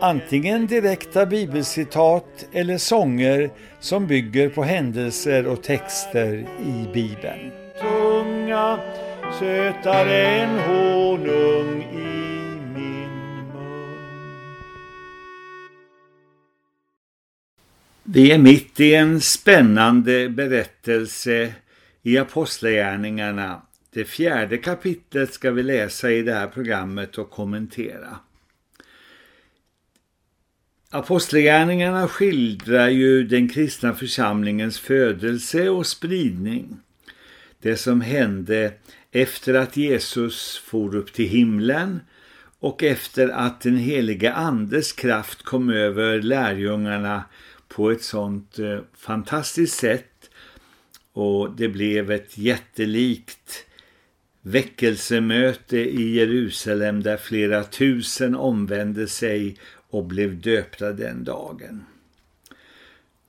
antingen direkta bibelcitat eller sånger som bygger på händelser och texter i Bibeln. Tunga, sötare än honung i min mun. Vi är mitt i en spännande berättelse i Apostlagärningarna. Det fjärde kapitlet ska vi läsa i det här programmet och kommentera. Apostlagärningarna skildrar ju den kristna församlingens födelse och spridning. Det som hände efter att Jesus for upp till himlen och efter att den heliga andes kraft kom över lärjungarna på ett sånt eh, fantastiskt sätt och det blev ett jättelikt väckelsemöte i Jerusalem där flera tusen omvände sig och blev döpta den dagen.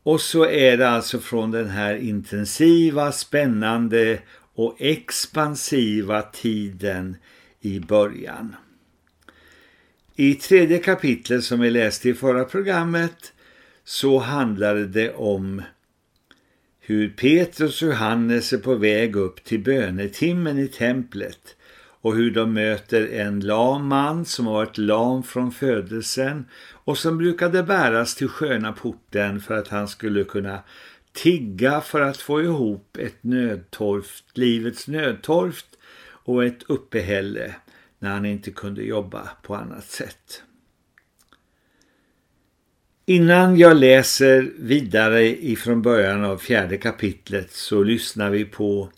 Och så är det alltså från den här intensiva, spännande och expansiva tiden i början. I tredje kapitlet som vi läste i förra programmet så handlade det om hur Petrus och Johannes är på väg upp till bönetimmen i templet och hur de möter en lam man som har varit lam från födelsen och som brukade bäras till sköna porten för att han skulle kunna tigga för att få ihop ett nödtorft, livets nödtorft och ett uppehälle när han inte kunde jobba på annat sätt. Innan jag läser vidare ifrån början av fjärde kapitlet så lyssnar vi på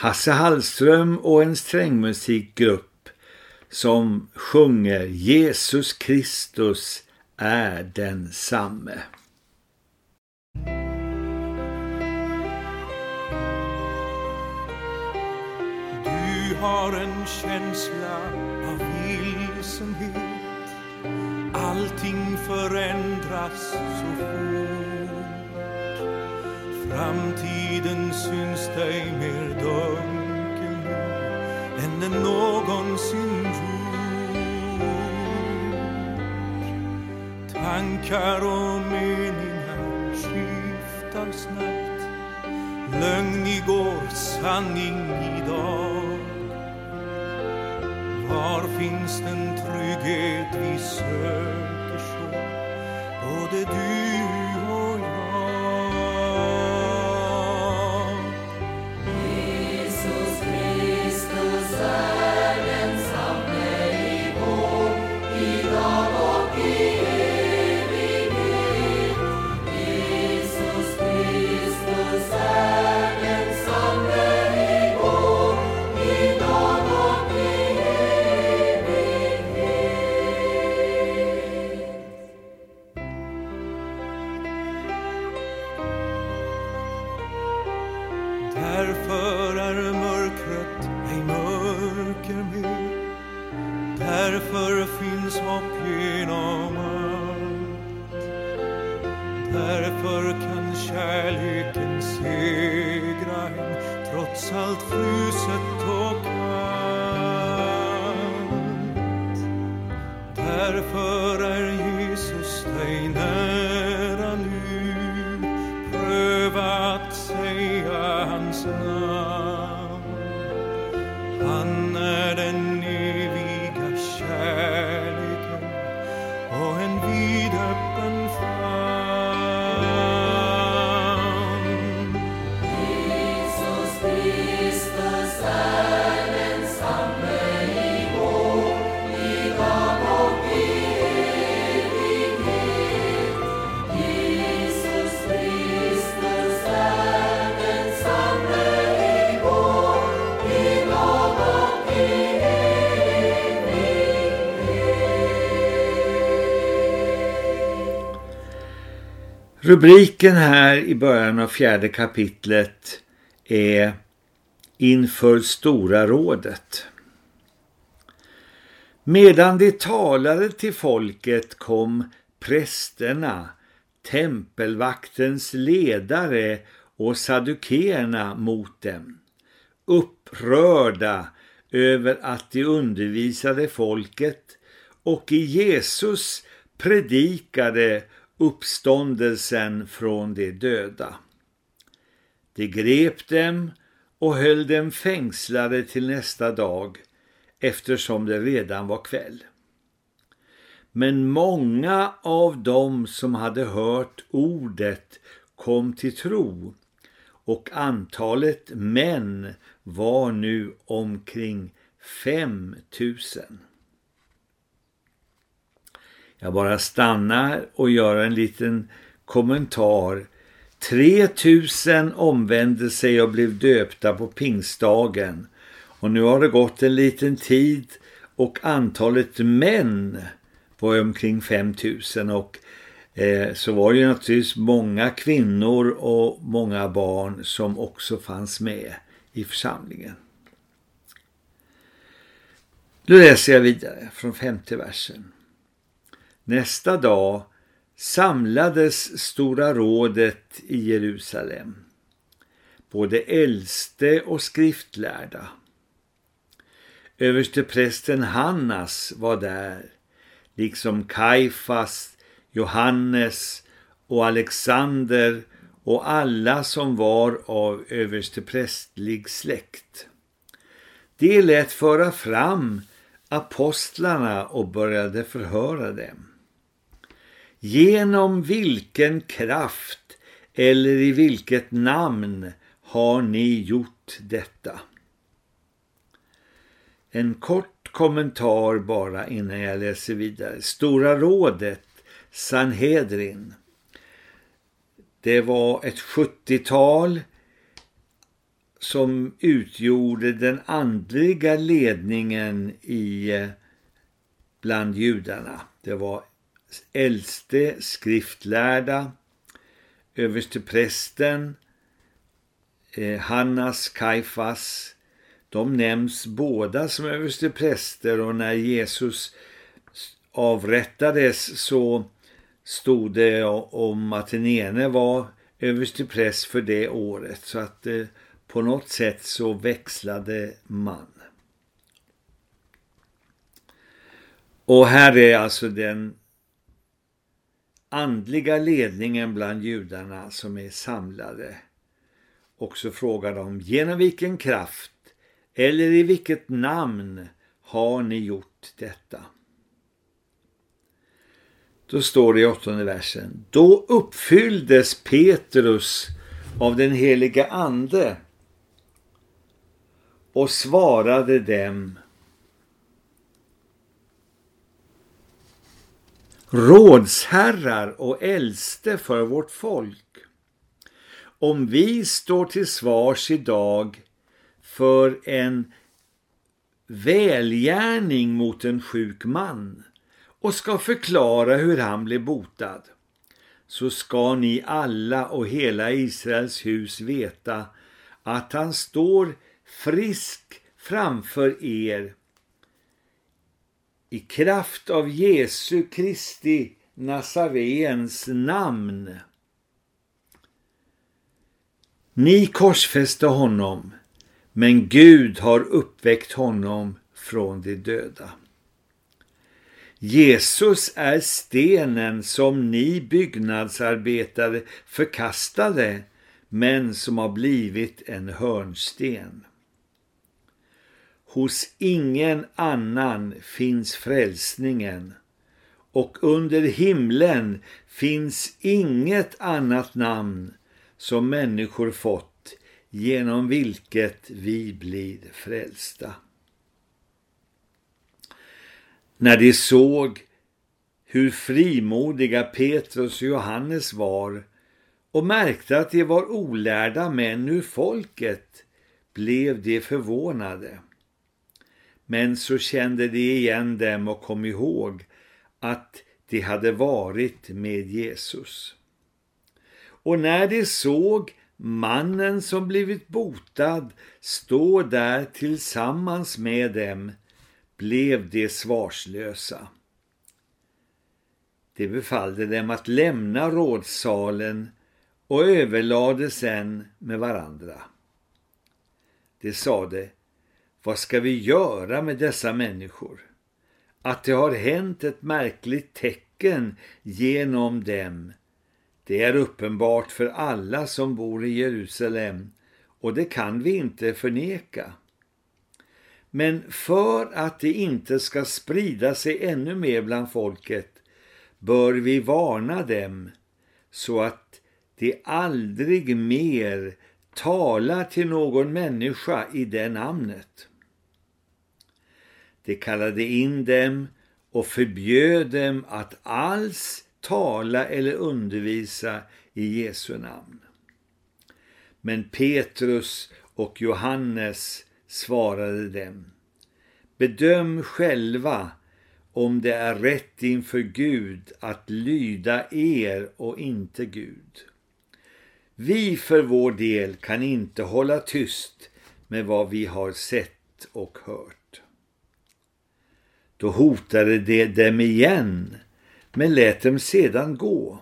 Hasse Hallström och en strängmusikgrupp som sjunger Jesus Kristus är densamme. Du har en känsla av vilsenhet Allting förändras så fort Framtiden syns dig mer dunkel än den någonsin gjort. Tankar och meningar skiftar snabbt. Lögn igår, sanning idag. Var finns den trygghet vi söker Rubriken här i början av fjärde kapitlet är Inför Stora rådet. Medan de talade till folket kom prästerna, tempelvaktens ledare och sadukerna mot dem, upprörda över att de undervisade folket och i Jesus predikade uppståndelsen från de döda. De grep dem och höll dem fängslade till nästa dag eftersom det redan var kväll. Men många av dem som hade hört ordet kom till tro och antalet män var nu omkring 5 000. Jag bara stannar och gör en liten kommentar. 3000 omvände sig och blev döpta på pingstdagen. Och nu har det gått en liten tid och antalet män var omkring 5000 och eh, så var det ju naturligtvis många kvinnor och många barn som också fanns med i församlingen. Nu läser jag vidare från femte versen. Nästa dag samlades Stora rådet i Jerusalem, både äldste och skriftlärda. Översteprästen Hannas var där, liksom Kaifas, Johannes och Alexander och alla som var av översteprästlig släkt. De lät föra fram apostlarna och började förhöra dem. Genom vilken kraft eller i vilket namn har ni gjort detta? En kort kommentar bara innan jag läser vidare. Stora rådet, Sanhedrin. Det var ett 70-tal som utgjorde den andliga ledningen i eh, bland judarna. Det var äldste skriftlärda, överste prästen, eh, Hannas, Kaifas, de nämns båda som överste präster och när Jesus avrättades så stod det om att den ene var överste präst för det året så att eh, på något sätt så växlade man. Och här är alltså den andliga ledningen bland judarna som är samlade. Och så frågar de, genom vilken kraft eller i vilket namn har ni gjort detta? Då står det i åttonde versen, då uppfylldes Petrus av den heliga ande och svarade dem rådsherrar och äldste för vårt folk. Om vi står till svars idag för en välgärning mot en sjuk man och ska förklara hur han blev botad, så ska ni alla och hela Israels hus veta att han står frisk framför er i kraft av Jesu Kristi Nazareens namn. Ni korsfäste honom, men Gud har uppväckt honom från de döda. Jesus är stenen som ni byggnadsarbetare förkastade, men som har blivit en hörnsten. Hos ingen annan finns frälsningen och under himlen finns inget annat namn som människor fått genom vilket vi blir frälsta. När de såg hur frimodiga Petrus och Johannes var och märkte att de var olärda män ur folket blev de förvånade. Men så kände de igen dem och kom ihåg att de hade varit med Jesus. Och när de såg mannen som blivit botad stå där tillsammans med dem blev de svarslösa. De befallde dem att lämna rådsalen och överlade sen med varandra. De sade, vad ska vi göra med dessa människor? Att det har hänt ett märkligt tecken genom dem. Det är uppenbart för alla som bor i Jerusalem och det kan vi inte förneka. Men för att det inte ska sprida sig ännu mer bland folket bör vi varna dem så att de aldrig mer talar till någon människa i det namnet. De kallade in dem och förbjöd dem att alls tala eller undervisa i Jesu namn. Men Petrus och Johannes svarade dem. Bedöm själva om det är rätt inför Gud att lyda er och inte Gud. Vi för vår del kan inte hålla tyst med vad vi har sett och hört. Då hotade de dem igen, men lät dem sedan gå.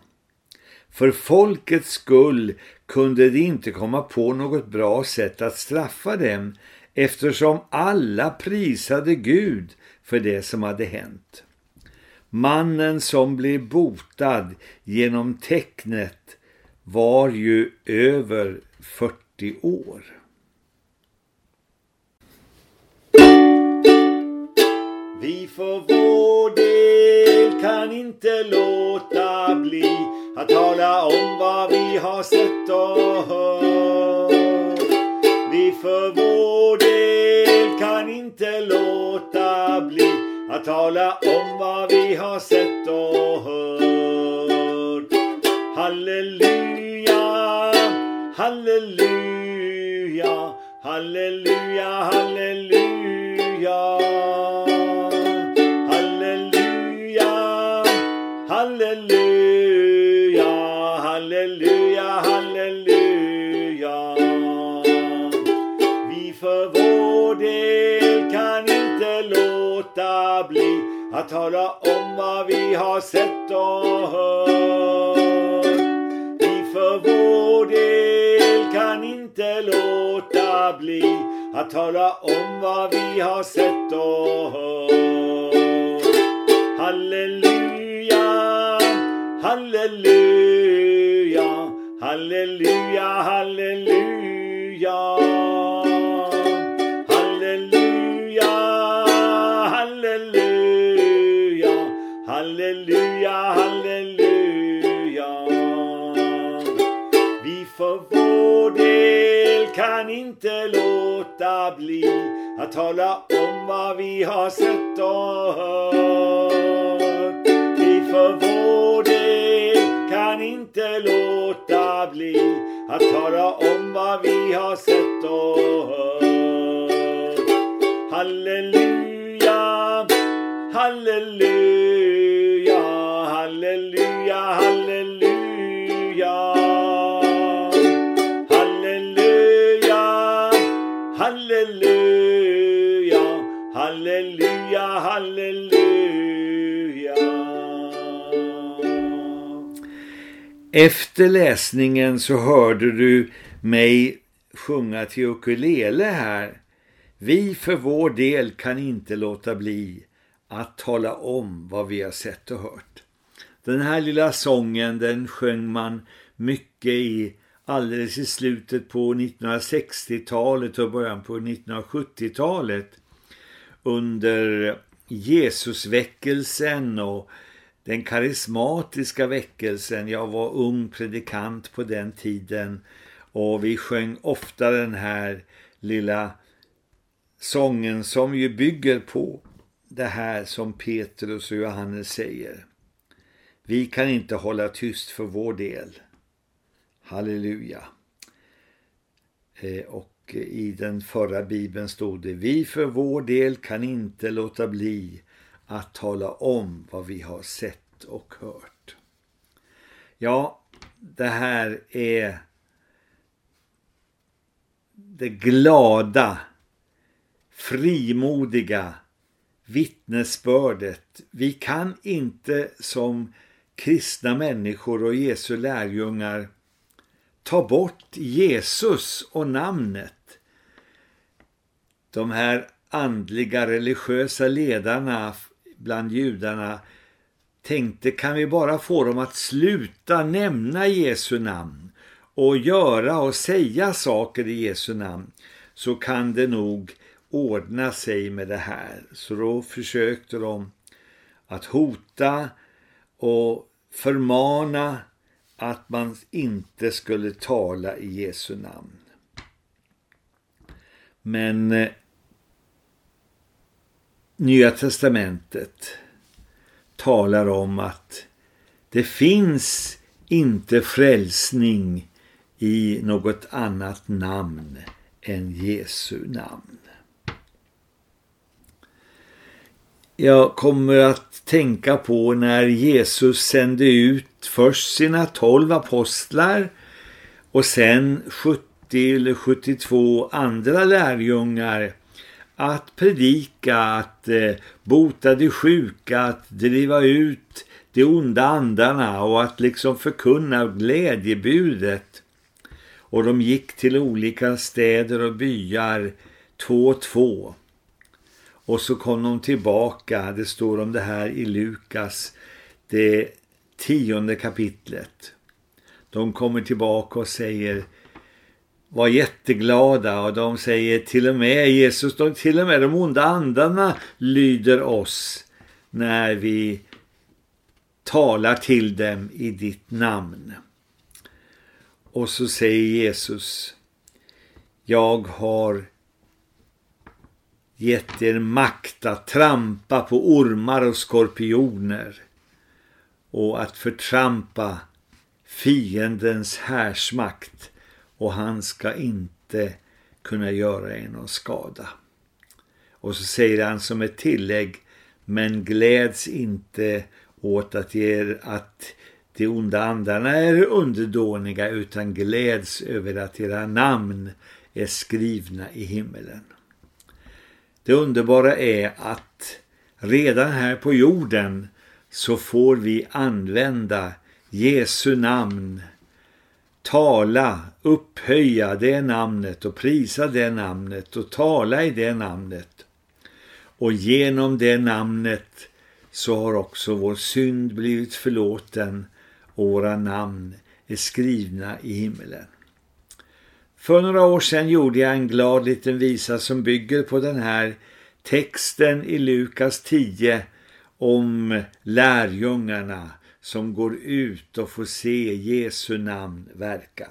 För folkets skull kunde de inte komma på något bra sätt att straffa dem eftersom alla prisade Gud för det som hade hänt. Mannen som blev botad genom tecknet var ju över 40 år. Vi för vår del kan inte låta bli att tala om vad vi har sett och hört. Vi för vår del kan inte låta bli att tala om vad vi har sett och hört. Halleluja, halleluja, halleluja, halleluja. Halleluja. Vi för vår del kan inte låta bli att tala om vad vi har sett och hört. Vi för vår del kan inte låta bli att tala om vad vi har sett och hört. Halleluja, halleluja, halleluja, halleluja. Halleluja, halleluja, halleluja, halleluja. Vi för vår del kan inte låta bli att tala om vad vi har sett och hört. Vi för vår del kan inte låta låta bli att tala om vad vi har sett och hört. Halleluja, halleluja, Efter läsningen så hörde du mig sjunga till ukulele här. Vi för vår del kan inte låta bli att tala om vad vi har sett och hört. Den här lilla sången den sjöng man mycket i alldeles i slutet på 1960-talet och början på 1970-talet under Jesusväckelsen och den karismatiska väckelsen. Jag var ung predikant på den tiden och vi sjöng ofta den här lilla sången som ju bygger på det här som Petrus och Johannes säger. Vi kan inte hålla tyst för vår del. Halleluja. Eh, och i den förra bibeln stod det Vi för vår del kan inte låta bli att tala om vad vi har sett och hört. Ja, det här är det glada, frimodiga vittnesbördet. Vi kan inte som kristna människor och Jesu lärjungar ta bort Jesus och namnet. De här andliga religiösa ledarna bland judarna tänkte kan vi bara få dem att sluta nämna Jesu namn och göra och säga saker i Jesu namn så kan det nog ordna sig med det här. Så då försökte de att hota och förmana att man inte skulle tala i Jesu namn. Men eh, Nya testamentet talar om att det finns inte frälsning i något annat namn än Jesu namn. Jag kommer att tänka på när Jesus sände ut först sina tolv apostlar och sen 70 eller 72 andra lärjungar att predika, att eh, bota de sjuka, att driva ut de onda andarna och att liksom förkunna glädjebudet. Och de gick till olika städer och byar två och två. Och så kom de tillbaka, det står om det här i Lukas, det tionde kapitlet. De kommer tillbaka och säger var jätteglada och de säger till och med Jesus, de, till och med de onda andarna lyder oss när vi talar till dem i ditt namn. Och så säger Jesus, jag har gett er makt att trampa på ormar och skorpioner och att förtrampa fiendens härsmakt och han ska inte kunna göra er någon skada. Och så säger han som ett tillägg, men gläds inte åt att, er, att de onda andarna är underdåniga utan gläds över att era namn är skrivna i himmelen. Det underbara är att redan här på jorden så får vi använda Jesu namn tala, upphöja det namnet och prisa det namnet och tala i det namnet. Och genom det namnet så har också vår synd blivit förlåten och våra namn är skrivna i himmelen. För några år sedan gjorde jag en glad liten visa som bygger på den här texten i Lukas 10 om lärjungarna som går ut och får se Jesu namn verka.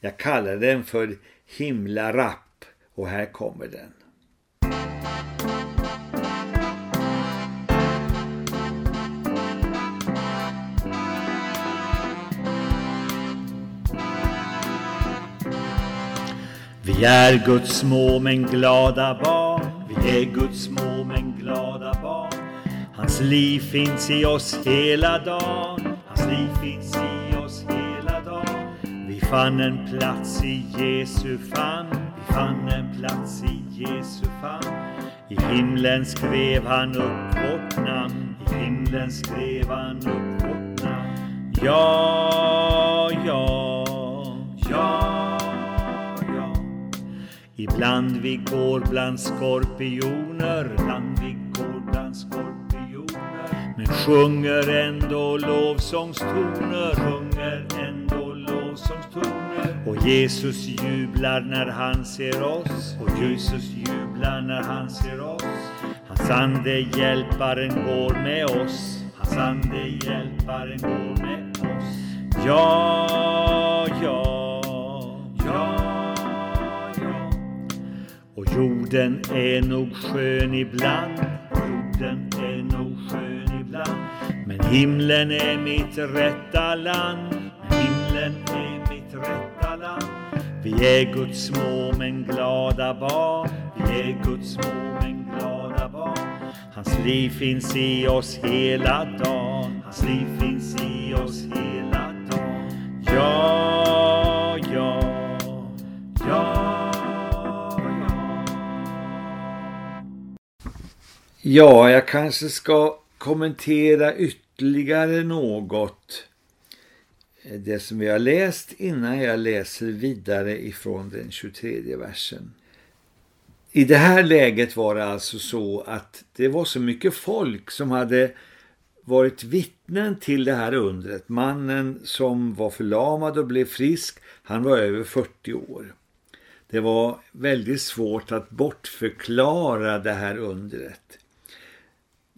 Jag kallar den för himlarapp och här kommer den. Vi är Guds små men glada barn. Vi är Guds små men glada barn. Hans liv finns i oss hela dagen. Hans liv finns i oss hela dagen. Vi fann en plats i Jesu famn. Vi fann en plats i Jesu famn. I himlen skrev han upp vårt namn. I himlen skrev han upp vårt namn. Ja, ja, ja, ja. Ibland vi går bland skorpioner, bland sjunger ändå lovsångstoner, sjunger ändå lovsångstoner. Och Jesus jublar när han ser oss, och Jesus jublar när han ser oss. Hans ande hjälparen går med oss, hans ande hjälparen går med oss. Ja, ja, ja, ja. Och jorden är nog skön ibland, jorden men himlen är mitt rätta land. Men himlen är mitt rätta land. Vi är Guds små men glada barn. Vi är Guds små men glada barn. Hans liv finns i oss hela dagen. Hans liv finns i oss hela dagen. Ja, ja, ja, ja. Ja, jag kanske ska kommentera ytterligare Ytterligare något eh, det som vi har läst innan jag läser vidare ifrån den 23 versen. I det här läget var det alltså så att det var så mycket folk som hade varit vittnen till det här undret. Mannen som var förlamad och blev frisk, han var över 40 år. Det var väldigt svårt att bortförklara det här undret.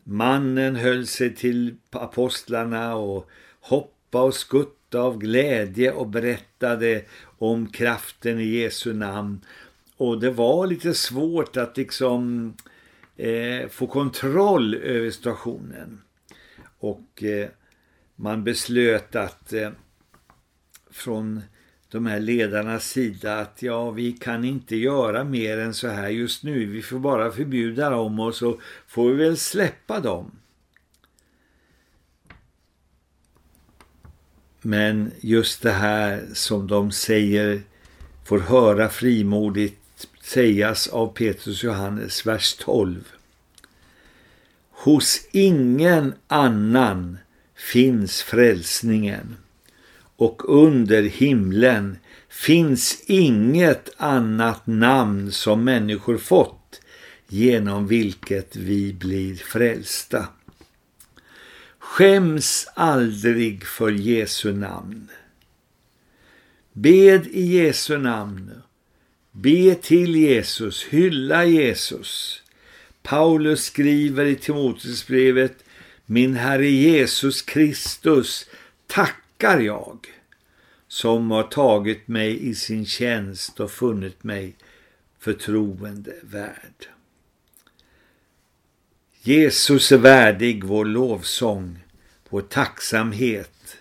Mannen höll sig till apostlarna och hoppade och skuttade av glädje och berättade om kraften i Jesu namn. Och det var lite svårt att liksom eh, få kontroll över situationen. Och eh, man beslöt att eh, från de här ledarnas sida att ja, vi kan inte göra mer än så här just nu. Vi får bara förbjuda dem och så får vi väl släppa dem. Men just det här som de säger får höra frimodigt sägas av Petrus Johannes, vers 12. Hos ingen annan finns frälsningen och under himlen finns inget annat namn som människor fått genom vilket vi blir frälsta. Skäms aldrig för Jesu namn. Bed i Jesu namn. Be till Jesus, hylla Jesus. Paulus skriver i Timoteusbrevet Min Herre Jesus Kristus tackar jag som har tagit mig i sin tjänst och funnit mig förtroende värd. Jesus är värdig vår lovsång, vår tacksamhet,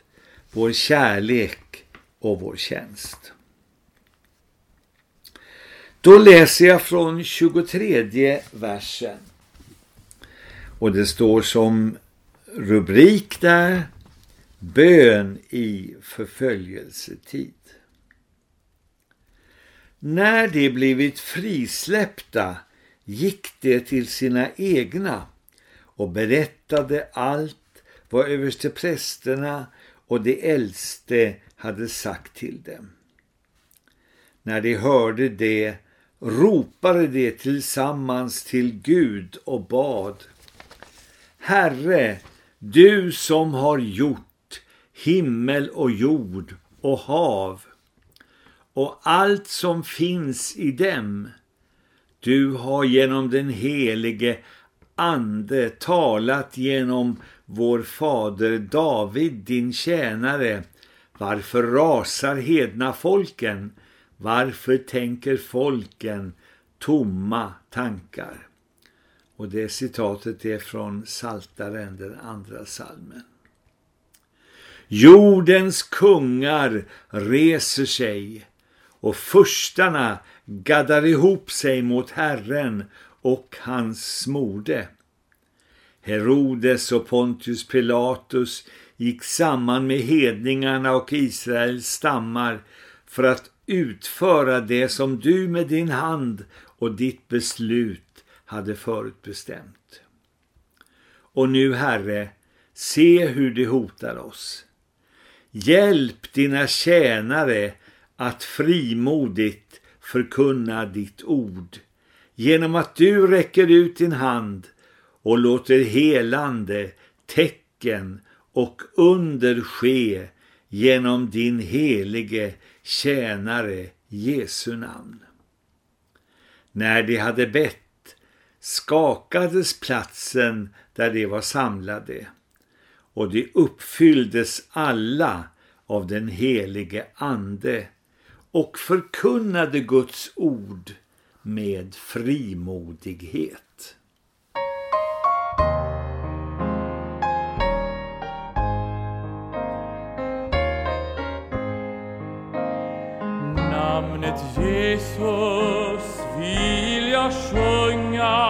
vår kärlek och vår tjänst. Då läser jag från 23 versen. Och det står som rubrik där Bön i förföljelsetid. När de blivit frisläppta gick de till sina egna och berättade allt vad översteprästerna och de äldste hade sagt till dem. När de hörde det ropade de tillsammans till Gud och bad. Herre, du som har gjort himmel och jord och hav och allt som finns i dem. Du har genom den helige ande talat genom vår fader David, din tjänare. Varför rasar hedna folken? Varför tänker folken tomma tankar? Och det citatet är från Saltaren, den andra salmen. Jordens kungar reser sig och förstarna gaddar ihop sig mot Herren och hans smorde. Herodes och Pontius Pilatus gick samman med hedningarna och Israels stammar för att utföra det som du med din hand och ditt beslut hade förutbestämt. Och nu, Herre, se hur det hotar oss. Hjälp dina tjänare att frimodigt förkunna ditt ord genom att du räcker ut din hand och låter helande, tecken och under ske genom din helige tjänare Jesu namn. När de hade bett skakades platsen där de var samlade och de uppfylldes alla av den helige ande och förkunnade Guds ord med frimodighet. Namnet Jesus vill jag sjunga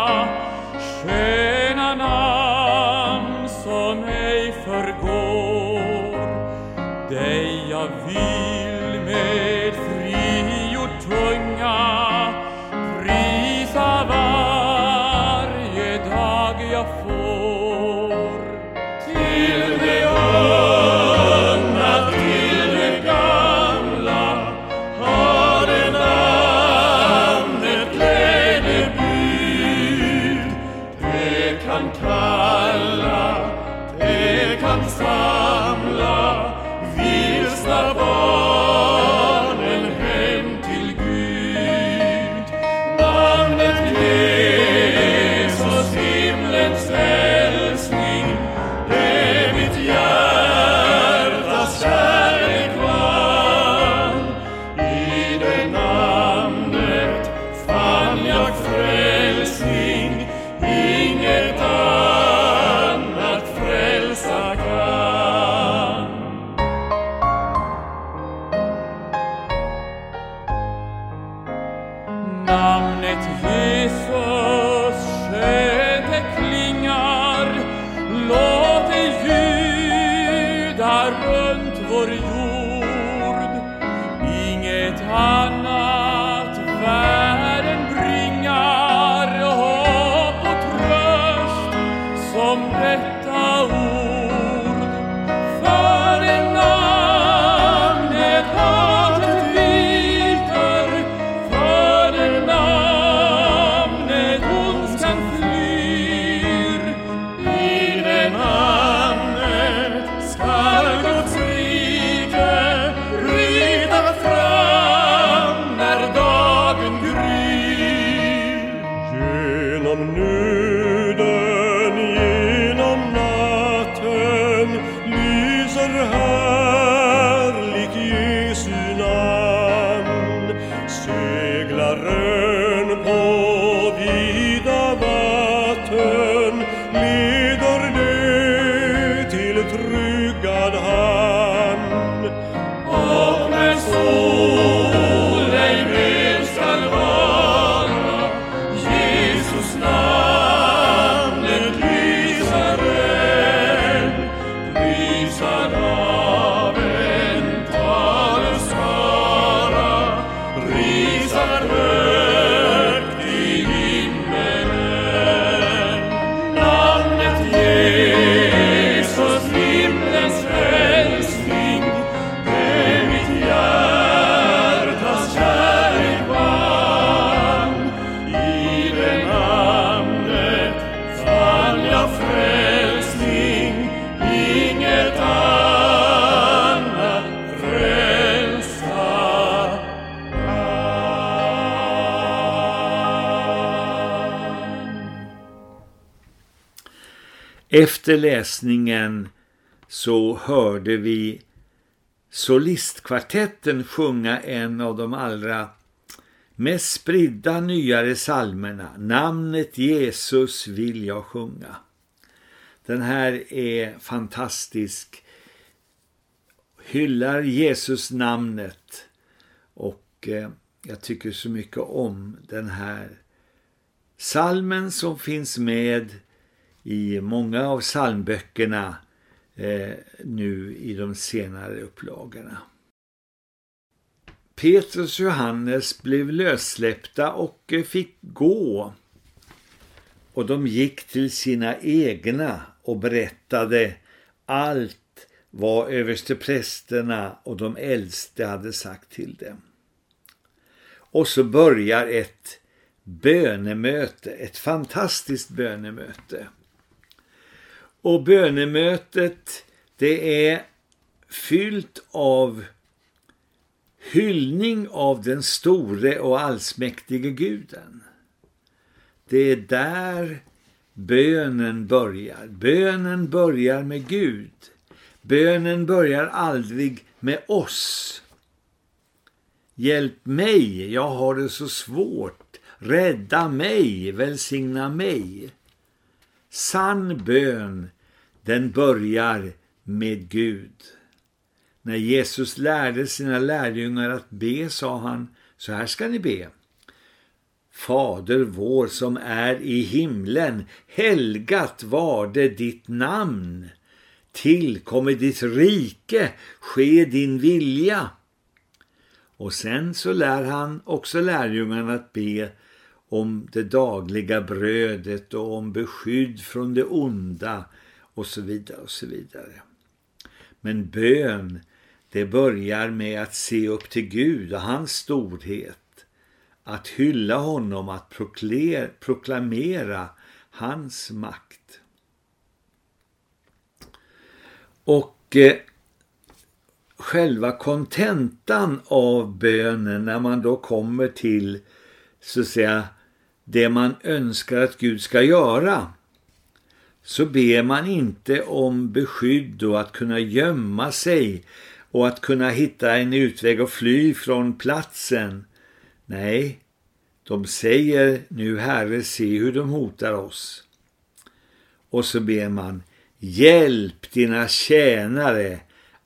Efter läsningen så hörde vi solistkvartetten sjunga en av de allra mest spridda nyare salmerna. Namnet Jesus vill jag sjunga. Den här är fantastisk. Hyllar Jesus namnet och eh, jag tycker så mycket om den här salmen som finns med i många av psalmböckerna eh, nu i de senare upplagorna. Petrus och Johannes blev lössläppta och eh, fick gå. Och de gick till sina egna och berättade allt vad översteprästerna och de äldste hade sagt till dem. Och så börjar ett bönemöte, ett fantastiskt bönemöte. Och bönemötet det är fyllt av hyllning av den store och allsmäktige guden. Det är där bönen börjar. Bönen börjar med Gud. Bönen börjar aldrig med oss. Hjälp mig, jag har det så svårt. Rädda mig, välsigna mig. Sann bön, den börjar med Gud. När Jesus lärde sina lärjungar att be sa han, så här ska ni be. Fader vår som är i himlen, helgat var det ditt namn. Tillkommer ditt rike, ske din vilja. Och sen så lär han också lärjungarna att be om det dagliga brödet och om beskydd från det onda och så vidare och så vidare. Men bön, det börjar med att se upp till Gud och hans storhet, att hylla honom, att proklamera hans makt. Och eh, själva kontentan av bönen när man då kommer till så att säga det man önskar att Gud ska göra så ber man inte om beskydd och att kunna gömma sig och att kunna hitta en utväg och fly från platsen. Nej, de säger nu Herre se hur de hotar oss. Och så ber man hjälp dina tjänare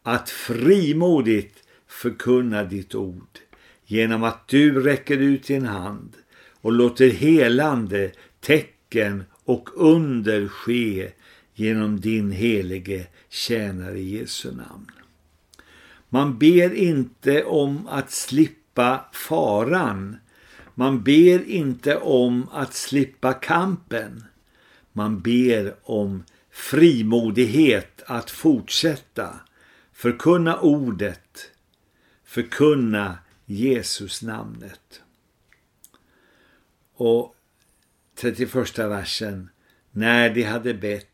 att frimodigt förkunna ditt ord genom att du räcker ut din hand och låter helande tecken och under ske genom din helige tjänare i Jesu namn. Man ber inte om att slippa faran. Man ber inte om att slippa kampen. Man ber om frimodighet att fortsätta, förkunna ordet, förkunna Jesus namnet. Och 31 versen. När de hade bett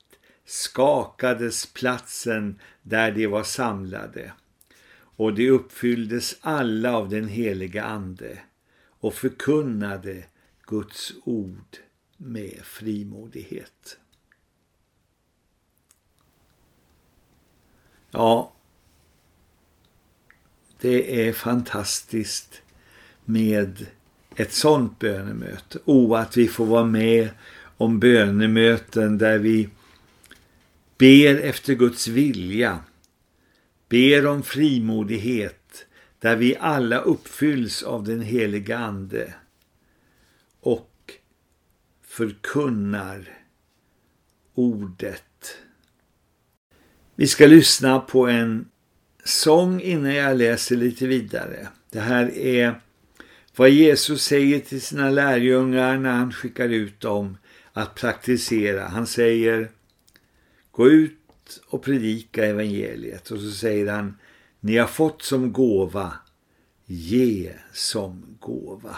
skakades platsen där de var samlade och de uppfylldes alla av den heliga ande och förkunnade Guds ord med frimodighet. Ja, det är fantastiskt med ett sånt bönemöte. O, att vi får vara med om bönemöten där vi ber efter Guds vilja, ber om frimodighet, där vi alla uppfylls av den heliga ande och förkunnar ordet. Vi ska lyssna på en sång innan jag läser lite vidare. Det här är vad Jesus säger till sina lärjungar när han skickar ut dem att praktisera. Han säger gå ut och predika evangeliet och så säger han ni har fått som gåva, ge som gåva.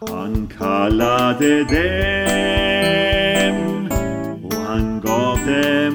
Han kallade dig te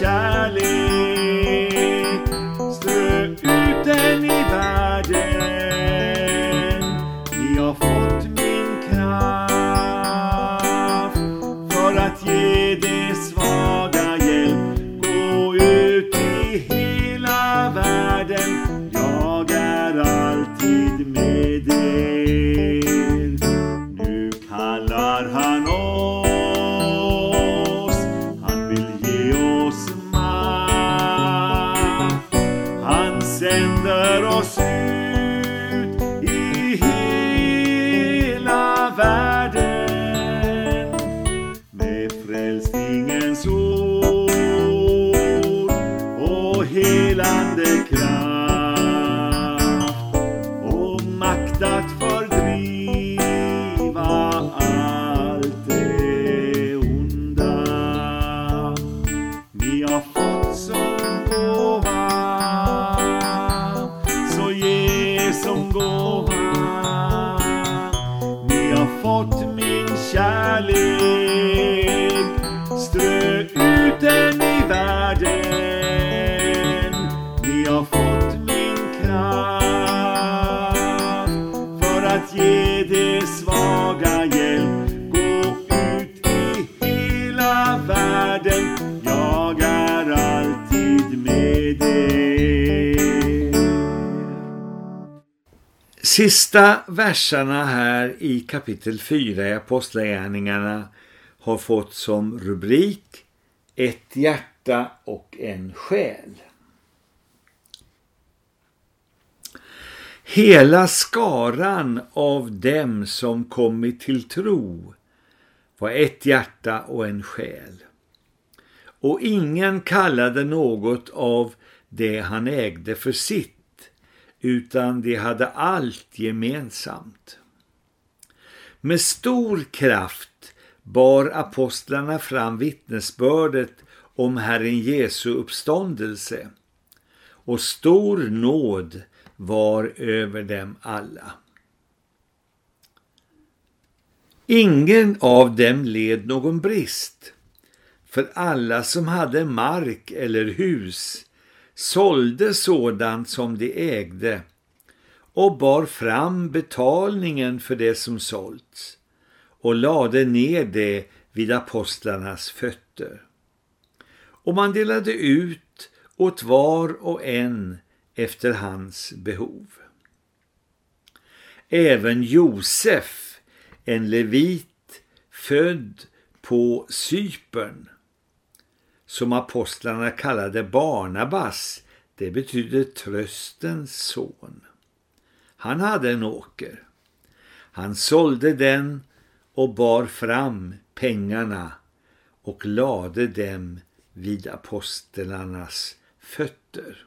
min Sista verserna här i kapitel 4 i Apostlagärningarna har fått som rubrik Ett hjärta och en själ. Hela skaran av dem som kommit till tro var ett hjärta och en själ. Och ingen kallade något av det han ägde för sitt, utan de hade allt gemensamt. Med stor kraft bar apostlarna fram vittnesbördet om Herren Jesu uppståndelse, och stor nåd var över dem alla. Ingen av dem led någon brist, för alla som hade mark eller hus sålde sådant som de ägde och bar fram betalningen för det som sålts och lade ner det vid apostlarnas fötter. Och man delade ut åt var och en efter hans behov. Även Josef, en levit född på Cypern, som apostlarna kallade Barnabas, det betyder tröstens son. Han hade en åker. Han sålde den och bar fram pengarna och lade dem vid apostlarnas fötter.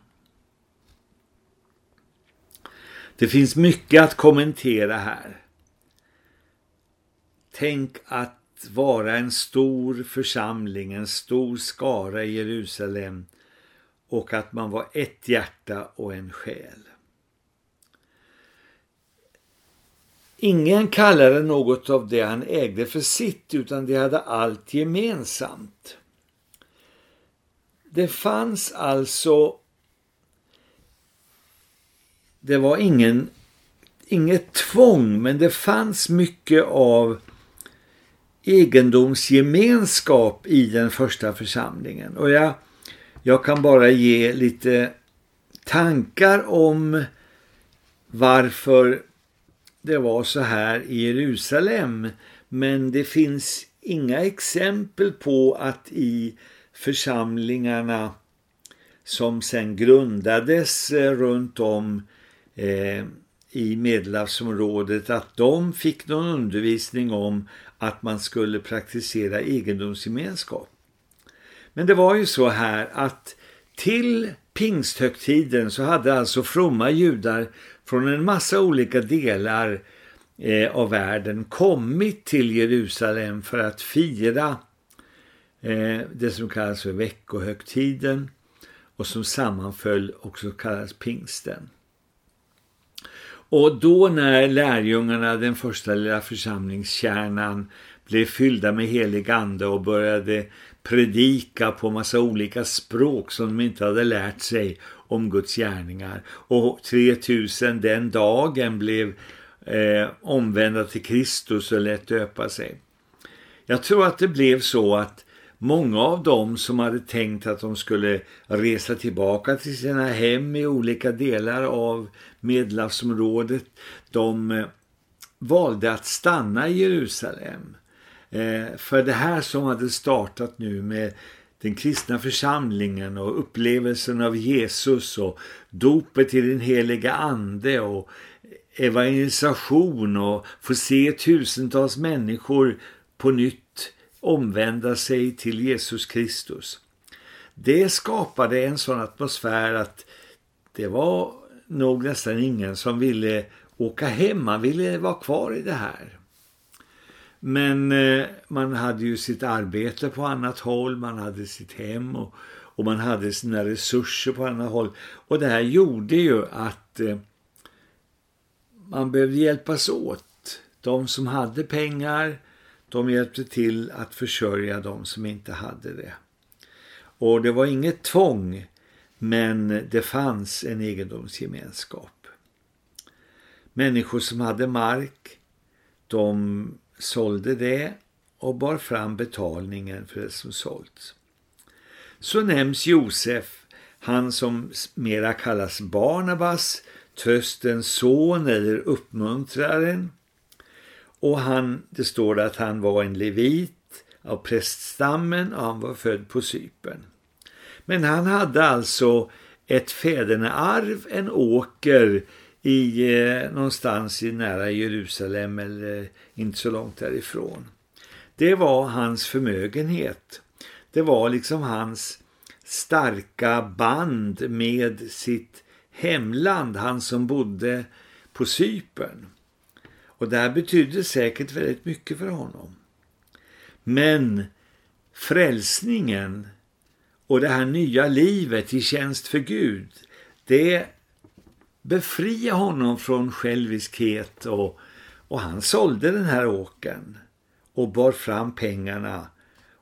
Det finns mycket att kommentera här. Tänk att vara en stor församling, en stor skara i Jerusalem och att man var ett hjärta och en själ. Ingen kallade något av det han ägde för sitt utan de hade allt gemensamt. Det fanns alltså det var ingen inget tvång men det fanns mycket av egendomsgemenskap i den första församlingen. Och jag, jag kan bara ge lite tankar om varför det var så här i Jerusalem. Men det finns inga exempel på att i församlingarna som sen grundades eh, runt om eh, i Medelhavsområdet att de fick någon undervisning om att man skulle praktisera egendomsgemenskap. Men det var ju så här att till pingsthögtiden så hade alltså fromma judar från en massa olika delar eh, av världen kommit till Jerusalem för att fira eh, det som kallas för veckohögtiden och som sammanföll också kallas pingsten. Och då när lärjungarna, den första lilla församlingskärnan, blev fyllda med helig ande och började predika på massa olika språk som de inte hade lärt sig om Guds gärningar. Och 3000 den dagen blev eh, omvända till Kristus och lät döpa sig. Jag tror att det blev så att många av dem som hade tänkt att de skulle resa tillbaka till sina hem i olika delar av Medelhavsområdet, de eh, valde att stanna i Jerusalem. Eh, för det här som hade startat nu med den kristna församlingen och upplevelsen av Jesus och dopet i den heliga ande och evangelisation och få se tusentals människor på nytt omvända sig till Jesus Kristus. Det skapade en sån atmosfär att det var nog nästan ingen som ville åka hem. Man ville vara kvar i det här. Men eh, man hade ju sitt arbete på annat håll, man hade sitt hem och, och man hade sina resurser på annat håll. Och det här gjorde ju att eh, man behövde hjälpas åt. De som hade pengar, de hjälpte till att försörja de som inte hade det. Och det var inget tvång, men det fanns en egendomsgemenskap. Människor som hade mark, de sålde det och bar fram betalningen för det som sålts. Så nämns Josef, han som mera kallas Barnabas, tröstens son eller uppmuntraren. Och han, det står att han var en levit av präststammen och han var född på Cypern. Men han hade alltså ett fädernearv, en åker i eh, någonstans i nära Jerusalem eller inte så långt därifrån. Det var hans förmögenhet. Det var liksom hans starka band med sitt hemland, han som bodde på Cypern. Och det här betydde säkert väldigt mycket för honom. Men frälsningen och det här nya livet i tjänst för Gud, det befriar honom från själviskhet och, och han sålde den här åken och bar fram pengarna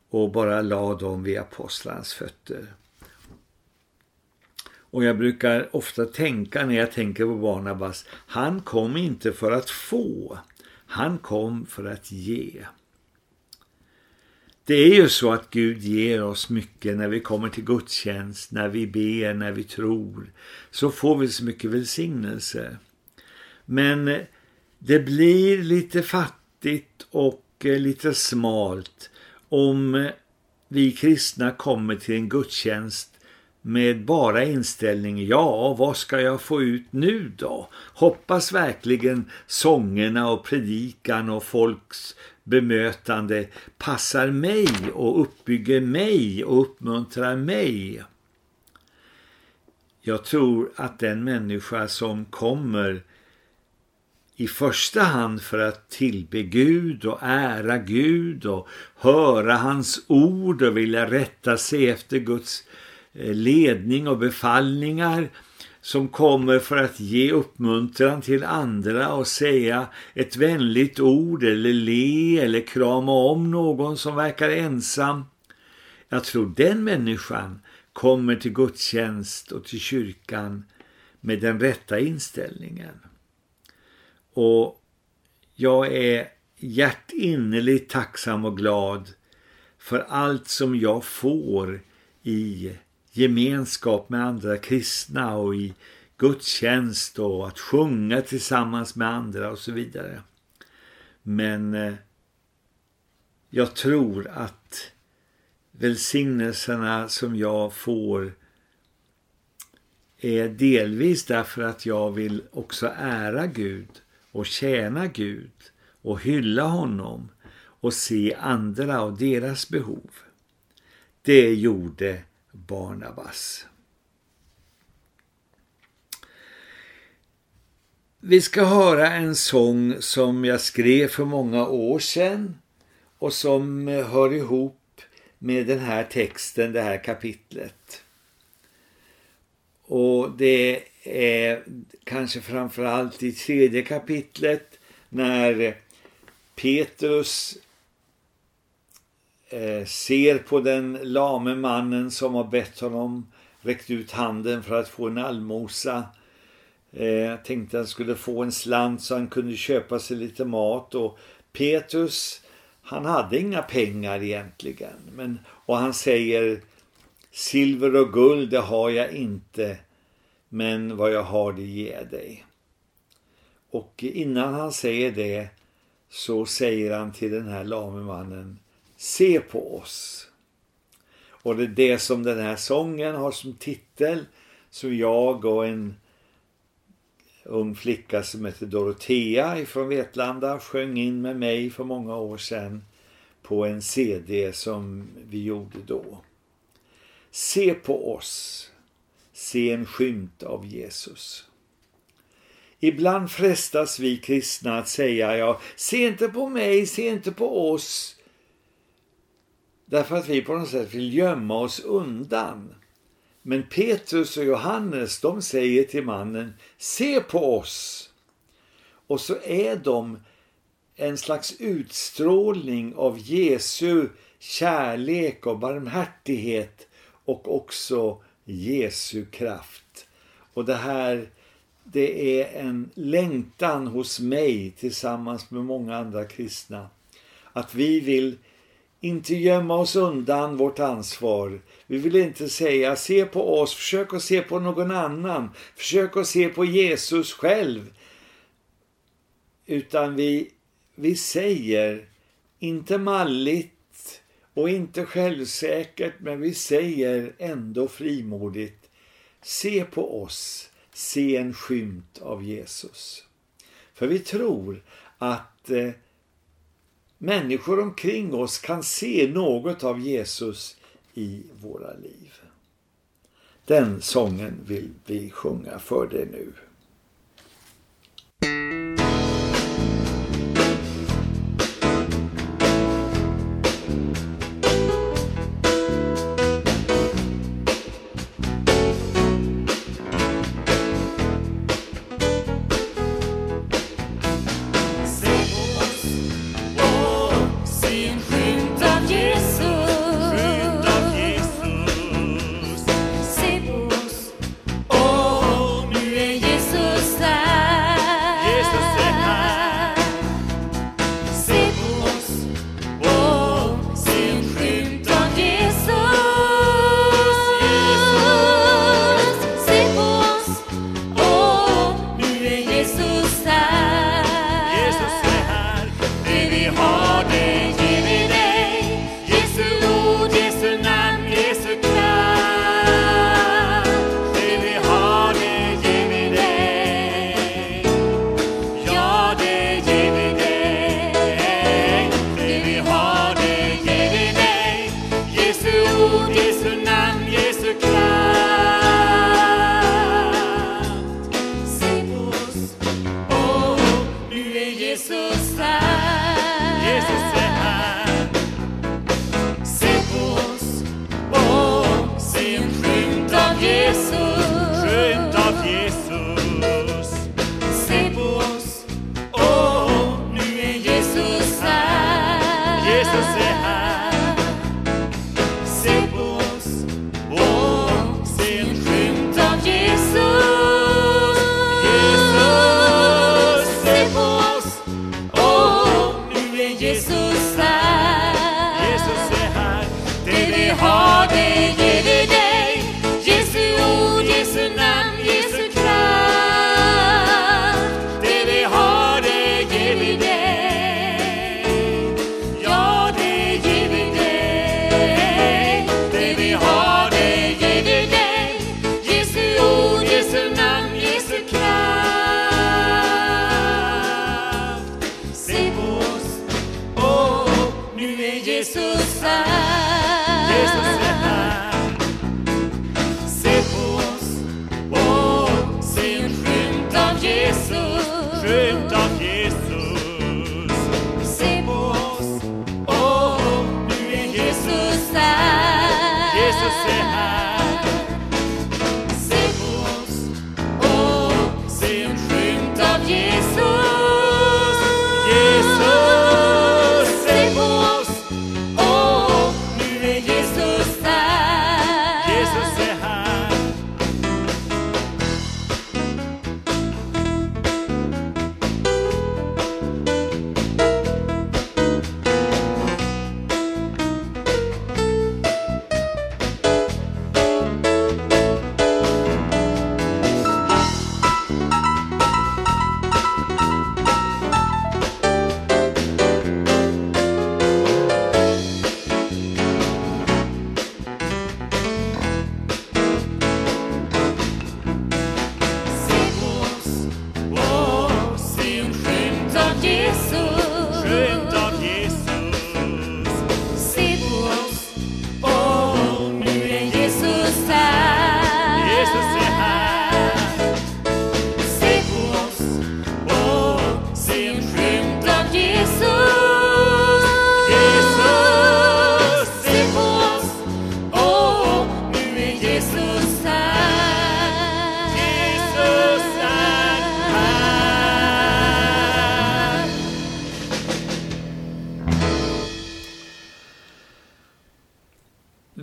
och bara la dem vid apostlarnas fötter. Och jag brukar ofta tänka när jag tänker på Barnabas, han kom inte för att få, han kom för att ge. Det är ju så att Gud ger oss mycket när vi kommer till gudstjänst, när vi ber, när vi tror. Så får vi så mycket välsignelse. Men det blir lite fattigt och eh, lite smalt om vi kristna kommer till en gudstjänst med bara inställning, ja vad ska jag få ut nu då? Hoppas verkligen sångerna och predikan och folks bemötande passar mig och uppbygger mig och uppmuntrar mig. Jag tror att den människa som kommer i första hand för att tillbe Gud och ära Gud och höra hans ord och vilja rätta sig efter Guds Eh, ledning och befallningar som kommer för att ge uppmuntran till andra och säga ett vänligt ord eller le eller krama om någon som verkar ensam. Jag tror den människan kommer till gudstjänst och till kyrkan med den rätta inställningen. Och jag är hjärtinnerligt tacksam och glad för allt som jag får i gemenskap med andra kristna och i gudstjänst och att sjunga tillsammans med andra och så vidare. Men eh, jag tror att välsignelserna som jag får är delvis därför att jag vill också ära Gud och tjäna Gud och hylla honom och se andra och deras behov. Det gjorde Barnabas. Vi ska höra en sång som jag skrev för många år sedan och som hör ihop med den här texten, det här kapitlet. Och det är kanske framförallt i tredje kapitlet när Petrus Eh, ser på den lame mannen som har bett honom räckt ut handen för att få en allmosa. Eh, tänkte han skulle få en slant så han kunde köpa sig lite mat och Petrus han hade inga pengar egentligen men, och han säger silver och guld det har jag inte men vad jag har det ger jag dig. Och innan han säger det så säger han till den här lame mannen Se på oss. Och det är det som den här sången har som titel som jag och en ung flicka som heter Dorotea ifrån Vetlanda sjöng in med mig för många år sedan på en CD som vi gjorde då. Se på oss, se en skymt av Jesus. Ibland frestas vi kristna att säga, ja, se inte på mig, se inte på oss. Därför att vi på något sätt vill gömma oss undan. Men Petrus och Johannes, de säger till mannen, se på oss. Och så är de en slags utstrålning av Jesu kärlek och barmhärtighet och också Jesu kraft. Och det här det är en längtan hos mig tillsammans med många andra kristna. Att vi vill inte gömma oss undan vårt ansvar. Vi vill inte säga se på oss, försök att se på någon annan. Försök att se på Jesus själv. Utan vi, vi säger, inte malligt och inte självsäkert, men vi säger ändå frimodigt, se på oss, se en skymt av Jesus. För vi tror att eh, människor omkring oss kan se något av Jesus i våra liv. Den sången vill vi sjunga för dig nu.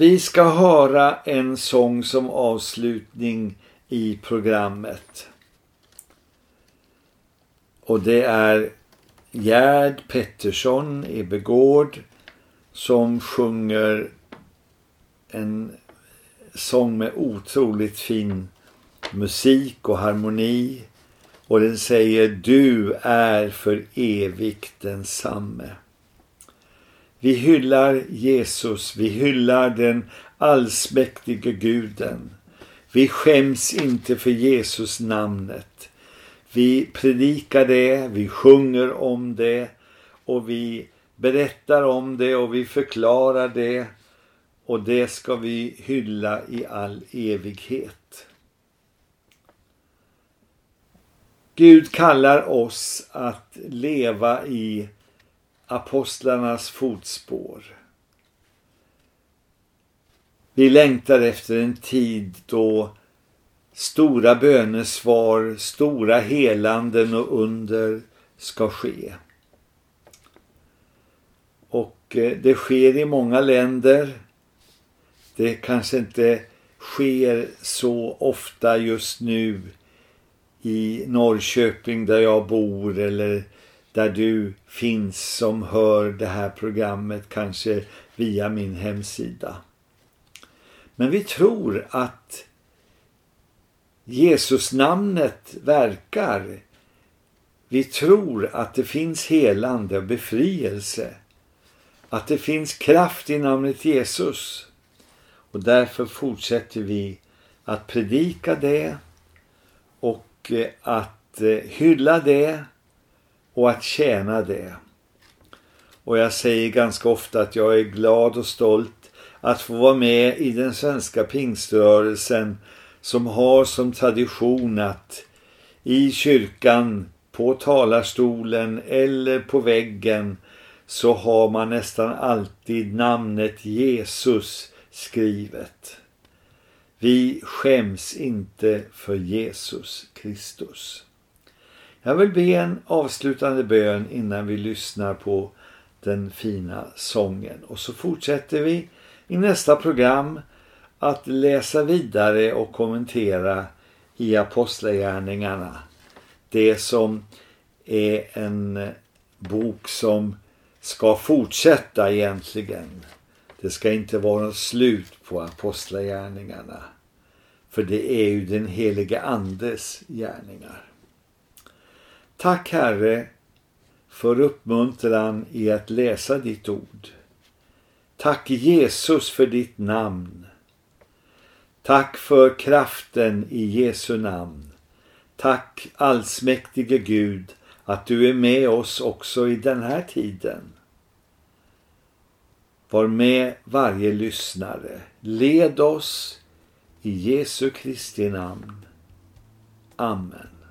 Vi ska höra en sång som avslutning i programmet. Och det är Gerd Pettersson i Begård som sjunger en sång med otroligt fin musik och harmoni. Och den säger du är för evigt densamme. Vi hyllar Jesus, vi hyllar den allsmäktige guden. Vi skäms inte för Jesus namnet. Vi predikar det, vi sjunger om det och vi berättar om det och vi förklarar det och det ska vi hylla i all evighet. Gud kallar oss att leva i apostlarnas fotspår. Vi längtar efter en tid då stora bönesvar, stora helanden och under ska ske. Och eh, det sker i många länder. Det kanske inte sker så ofta just nu i Norrköping där jag bor eller där du finns som hör det här programmet kanske via min hemsida. Men vi tror att Jesus namnet verkar. Vi tror att det finns helande och befrielse. Att det finns kraft i namnet Jesus. Och därför fortsätter vi att predika det och eh, att eh, hylla det och att tjäna det. Och jag säger ganska ofta att jag är glad och stolt att få vara med i den svenska pingströrelsen som har som tradition att i kyrkan, på talarstolen eller på väggen så har man nästan alltid namnet Jesus skrivet. Vi skäms inte för Jesus Kristus. Jag vill be en avslutande bön innan vi lyssnar på den fina sången. Och så fortsätter vi i nästa program att läsa vidare och kommentera i Apostlagärningarna. Det som är en bok som ska fortsätta egentligen. Det ska inte vara något slut på Apostlagärningarna. För det är ju den helige andes gärningar. Tack Herre för uppmuntran i att läsa ditt ord. Tack Jesus för ditt namn. Tack för kraften i Jesu namn. Tack allsmäktige Gud att du är med oss också i den här tiden. Var med varje lyssnare. Led oss i Jesu Kristi namn. Amen.